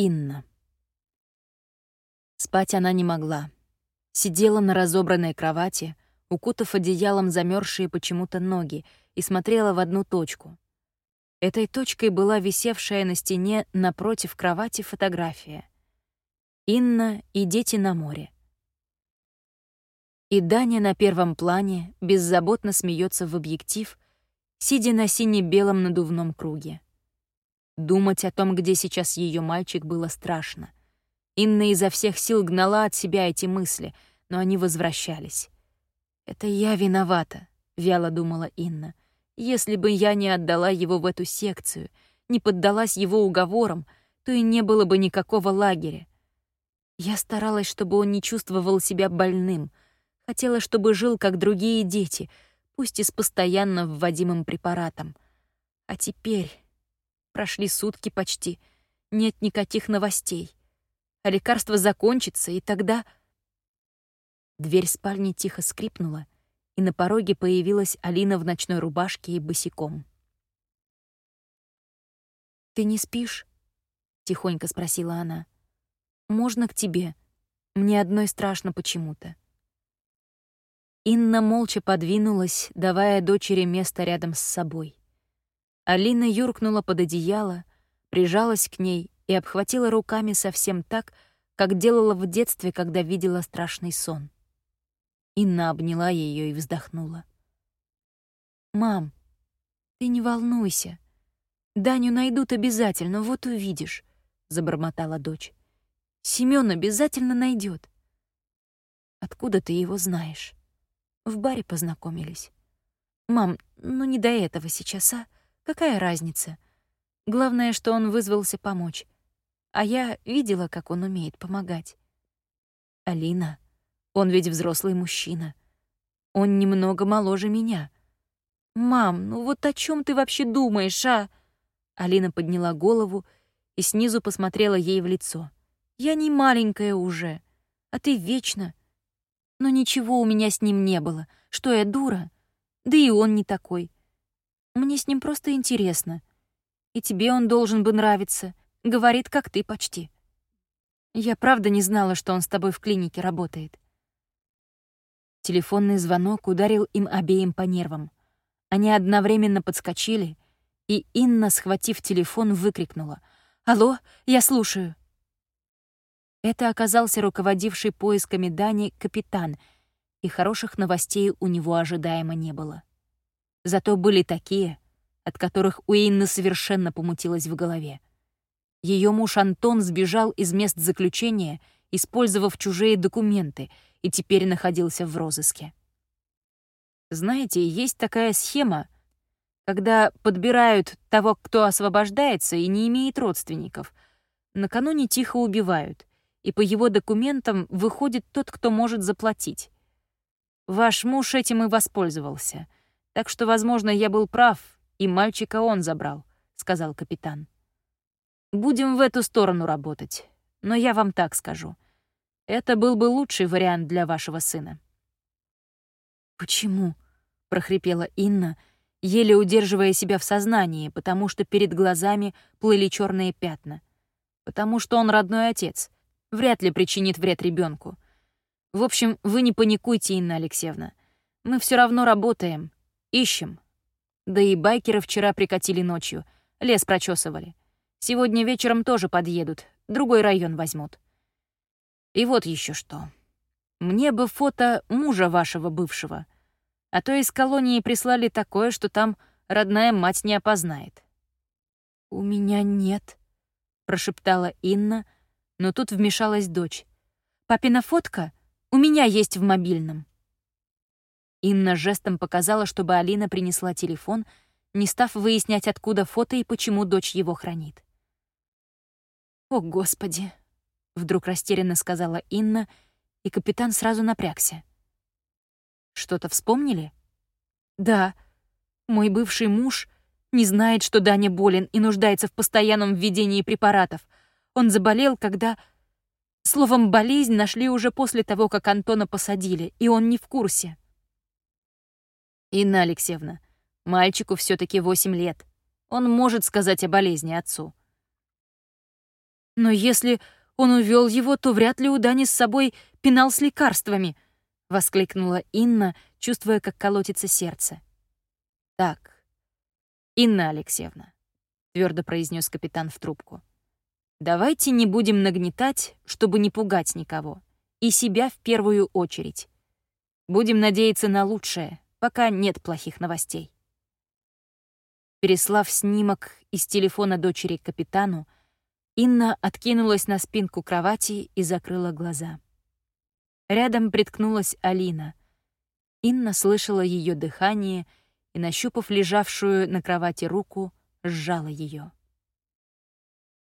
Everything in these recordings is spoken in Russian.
Инна. Спать она не могла. Сидела на разобранной кровати, укутав одеялом замерзшие почему-то ноги, и смотрела в одну точку. Этой точкой была висевшая на стене напротив кровати фотография. Инна и дети на море. И Даня на первом плане беззаботно смеется в объектив, сидя на сине-белом надувном круге. Думать о том, где сейчас ее мальчик, было страшно. Инна изо всех сил гнала от себя эти мысли, но они возвращались. «Это я виновата», — вяло думала Инна. «Если бы я не отдала его в эту секцию, не поддалась его уговорам, то и не было бы никакого лагеря. Я старалась, чтобы он не чувствовал себя больным, хотела, чтобы жил, как другие дети, пусть и с постоянно вводимым препаратом. А теперь прошли сутки почти, нет никаких новостей а лекарство закончится, и тогда... Дверь спальни тихо скрипнула, и на пороге появилась Алина в ночной рубашке и босиком. «Ты не спишь?» — тихонько спросила она. «Можно к тебе? Мне одной страшно почему-то». Инна молча подвинулась, давая дочери место рядом с собой. Алина юркнула под одеяло, прижалась к ней и обхватила руками совсем так, как делала в детстве, когда видела страшный сон. Инна обняла ее и вздохнула. «Мам, ты не волнуйся. Даню найдут обязательно, вот увидишь», — забормотала дочь. «Семён обязательно найдет. «Откуда ты его знаешь?» «В баре познакомились». «Мам, ну не до этого сейчас, а? Какая разница? Главное, что он вызвался помочь. А я видела, как он умеет помогать. Алина, он ведь взрослый мужчина. Он немного моложе меня. «Мам, ну вот о чем ты вообще думаешь, а?» Алина подняла голову и снизу посмотрела ей в лицо. «Я не маленькая уже, а ты вечно. Но ничего у меня с ним не было. Что я дура? Да и он не такой. Мне с ним просто интересно. И тебе он должен бы нравиться. Говорит, как ты почти. Я правда не знала, что он с тобой в клинике работает. Телефонный звонок ударил им обеим по нервам. Они одновременно подскочили, и Инна, схватив телефон, выкрикнула. «Алло, я слушаю». Это оказался руководивший поисками Дани капитан, и хороших новостей у него ожидаемо не было. Зато были такие, от которых у Инны совершенно помутилось в голове. Ее муж Антон сбежал из мест заключения, использовав чужие документы, и теперь находился в розыске. Знаете, есть такая схема, когда подбирают того, кто освобождается и не имеет родственников. Накануне тихо убивают, и по его документам выходит тот, кто может заплатить. Ваш муж этим и воспользовался. Так что, возможно, я был прав, и мальчика он забрал, — сказал капитан. Будем в эту сторону работать. Но я вам так скажу. Это был бы лучший вариант для вашего сына». «Почему?» — прохрипела Инна, еле удерживая себя в сознании, потому что перед глазами плыли черные пятна. «Потому что он родной отец. Вряд ли причинит вред ребенку. В общем, вы не паникуйте, Инна Алексеевна. Мы все равно работаем, ищем. Да и байкеры вчера прикатили ночью, лес прочесывали. Сегодня вечером тоже подъедут, другой район возьмут. И вот еще что. Мне бы фото мужа вашего бывшего, а то из колонии прислали такое, что там родная мать не опознает. «У меня нет», — прошептала Инна, но тут вмешалась дочь. «Папина фотка у меня есть в мобильном». Инна жестом показала, чтобы Алина принесла телефон, не став выяснять, откуда фото и почему дочь его хранит. «О, Господи!» — вдруг растерянно сказала Инна, и капитан сразу напрягся. «Что-то вспомнили?» «Да. Мой бывший муж не знает, что Даня болен и нуждается в постоянном введении препаратов. Он заболел, когда... Словом, болезнь нашли уже после того, как Антона посадили, и он не в курсе». «Инна Алексеевна, мальчику все таки восемь лет. Он может сказать о болезни отцу. Но если он увел его, то вряд ли у Дани с собой пенал с лекарствами, воскликнула Инна, чувствуя, как колотится сердце. Так, Инна Алексеевна, твердо произнес капитан в трубку. Давайте не будем нагнетать, чтобы не пугать никого. И себя в первую очередь. Будем надеяться на лучшее, пока нет плохих новостей. Переслав снимок из телефона дочери капитану, Инна откинулась на спинку кровати и закрыла глаза. Рядом приткнулась Алина. Инна слышала ее дыхание и, нащупав лежавшую на кровати руку, сжала ее.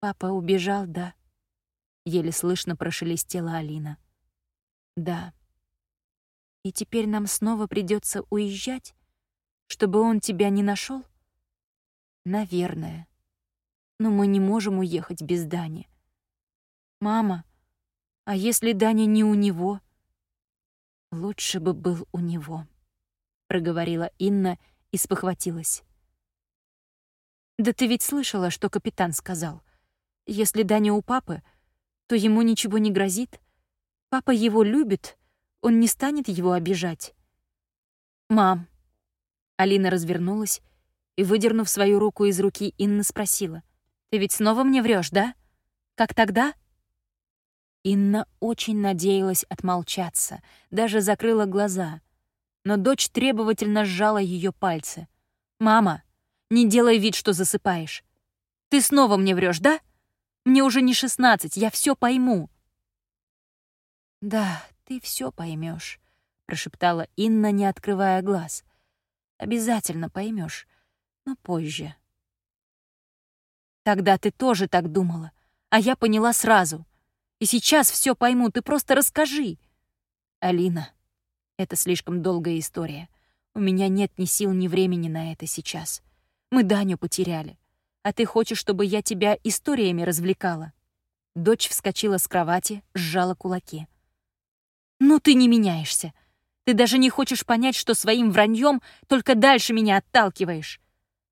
«Папа убежал, да?» — еле слышно прошелестела Алина. «Да. И теперь нам снова придется уезжать, чтобы он тебя не нашел? Наверное. Но мы не можем уехать без Дани. Мама, а если Даня не у него? Лучше бы был у него, проговорила Инна и спохватилась. Да ты ведь слышала, что капитан сказал. Если Даня у папы, то ему ничего не грозит. Папа его любит, он не станет его обижать. Мам. Алина развернулась и, выдернув свою руку из руки, Инна спросила. «Ты ведь снова мне врешь, да? Как тогда?» Инна очень надеялась отмолчаться, даже закрыла глаза. Но дочь требовательно сжала ее пальцы. «Мама, не делай вид, что засыпаешь. Ты снова мне врешь, да? Мне уже не шестнадцать, я все пойму». «Да, ты все поймешь, прошептала Инна, не открывая глаз. «Обязательно поймешь но позже. Тогда ты тоже так думала, а я поняла сразу. И сейчас все пойму, ты просто расскажи. Алина, это слишком долгая история. У меня нет ни сил, ни времени на это сейчас. Мы Даню потеряли. А ты хочешь, чтобы я тебя историями развлекала?» Дочь вскочила с кровати, сжала кулаки. «Ну ты не меняешься. Ты даже не хочешь понять, что своим враньем только дальше меня отталкиваешь.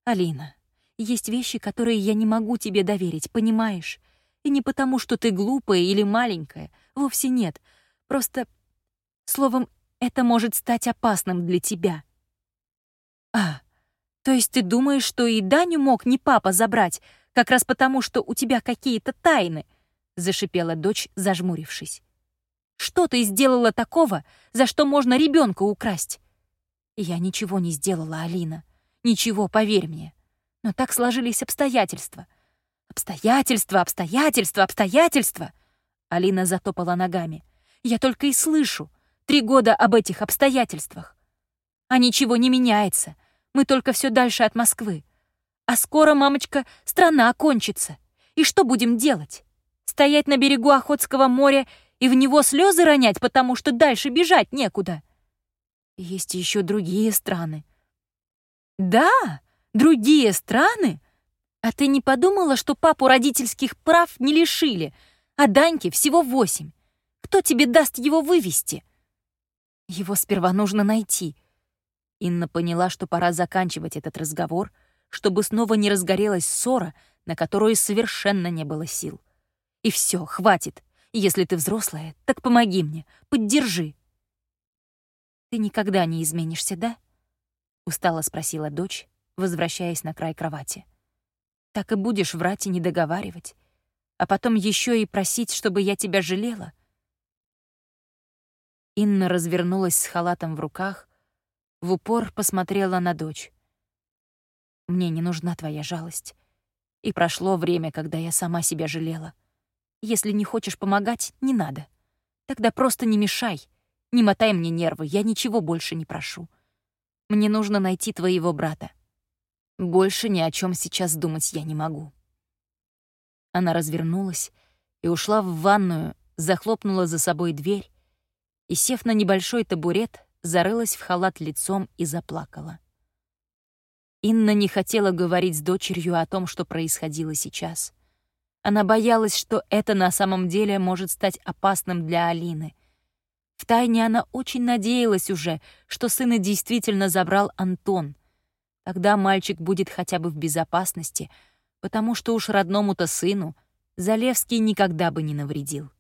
Алина, есть вещи, которые я не могу тебе доверить, понимаешь? И не потому, что ты глупая или маленькая. Вовсе нет. Просто, словом, это может стать опасным для тебя. А, то есть ты думаешь, что и Даню мог не папа забрать, как раз потому, что у тебя какие-то тайны? Зашипела дочь, зажмурившись. Что ты сделала такого, за что можно ребенка украсть? Я ничего не сделала, Алина. Ничего, поверь мне. Но так сложились обстоятельства. Обстоятельства, обстоятельства, обстоятельства. Алина затопала ногами. Я только и слышу. Три года об этих обстоятельствах. А ничего не меняется. Мы только все дальше от Москвы. А скоро, мамочка, страна кончится. И что будем делать? Стоять на берегу Охотского моря и в него слезы ронять, потому что дальше бежать некуда? Есть еще другие страны. Да, другие страны? А ты не подумала, что папу родительских прав не лишили, а Даньке всего восемь? Кто тебе даст его вывести? Его сперва нужно найти. Инна поняла, что пора заканчивать этот разговор, чтобы снова не разгорелась ссора, на которую совершенно не было сил. И все, хватит. Если ты взрослая, так помоги мне, поддержи. Ты никогда не изменишься, да? — устало спросила дочь, возвращаясь на край кровати. «Так и будешь врать и не договаривать, а потом еще и просить, чтобы я тебя жалела?» Инна развернулась с халатом в руках, в упор посмотрела на дочь. «Мне не нужна твоя жалость. И прошло время, когда я сама себя жалела. Если не хочешь помогать, не надо. Тогда просто не мешай, не мотай мне нервы, я ничего больше не прошу». Мне нужно найти твоего брата. Больше ни о чем сейчас думать я не могу». Она развернулась и ушла в ванную, захлопнула за собой дверь и, сев на небольшой табурет, зарылась в халат лицом и заплакала. Инна не хотела говорить с дочерью о том, что происходило сейчас. Она боялась, что это на самом деле может стать опасным для Алины, Втайне она очень надеялась уже, что сына действительно забрал Антон. Тогда мальчик будет хотя бы в безопасности, потому что уж родному-то сыну Залевский никогда бы не навредил.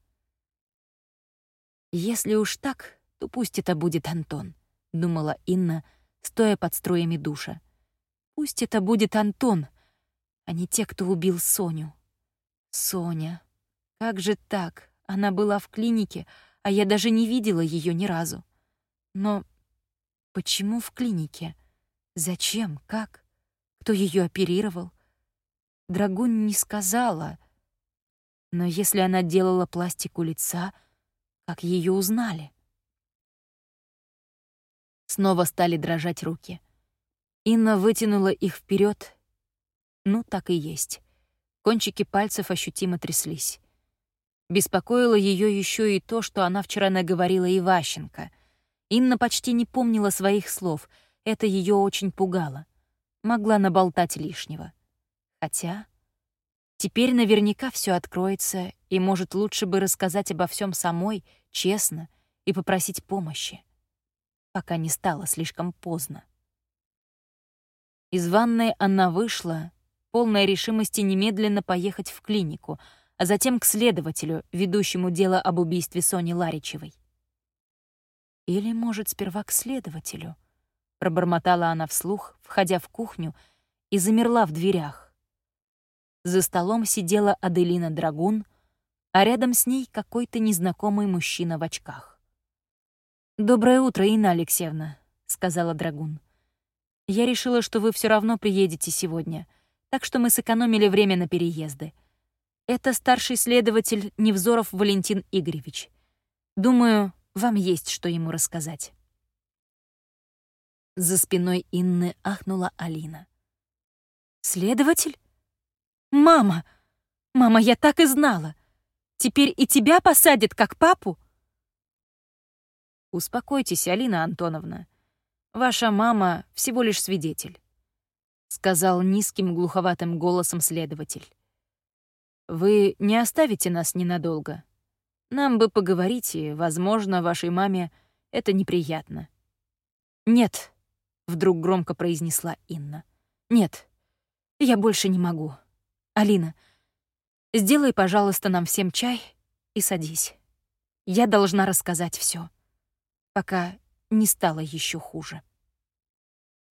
«Если уж так, то пусть это будет Антон», — думала Инна, стоя под струями душа. «Пусть это будет Антон, а не те, кто убил Соню. Соня. Как же так? Она была в клинике, а я даже не видела ее ни разу. Но почему в клинике? Зачем? Как? Кто ее оперировал? Драгун не сказала. Но если она делала пластику лица, как ее узнали? Снова стали дрожать руки. Инна вытянула их вперед. Ну, так и есть. Кончики пальцев ощутимо тряслись. Беспокоило ее еще и то, что она вчера наговорила Иващенко. Инна почти не помнила своих слов, это ее очень пугало. Могла наболтать лишнего. Хотя теперь наверняка все откроется, и, может, лучше бы рассказать обо всем самой, честно, и попросить помощи, пока не стало слишком поздно. Из ванной она вышла, полная решимости немедленно поехать в клинику, а затем к следователю, ведущему дело об убийстве Сони Ларичевой. «Или, может, сперва к следователю?» — пробормотала она вслух, входя в кухню, и замерла в дверях. За столом сидела Аделина Драгун, а рядом с ней какой-то незнакомый мужчина в очках. «Доброе утро, Инна Алексеевна», — сказала Драгун. «Я решила, что вы все равно приедете сегодня так что мы сэкономили время на переезды. Это старший следователь Невзоров Валентин Игоревич. Думаю, вам есть что ему рассказать. За спиной Инны ахнула Алина. «Следователь? Мама! Мама, я так и знала! Теперь и тебя посадят, как папу?» «Успокойтесь, Алина Антоновна. Ваша мама всего лишь свидетель сказал низким глуховатым голосом следователь. Вы не оставите нас ненадолго. Нам бы поговорить, и, возможно, вашей маме это неприятно. Нет, вдруг громко произнесла Инна. Нет, я больше не могу. Алина, сделай, пожалуйста, нам всем чай и садись. Я должна рассказать все, пока не стало еще хуже.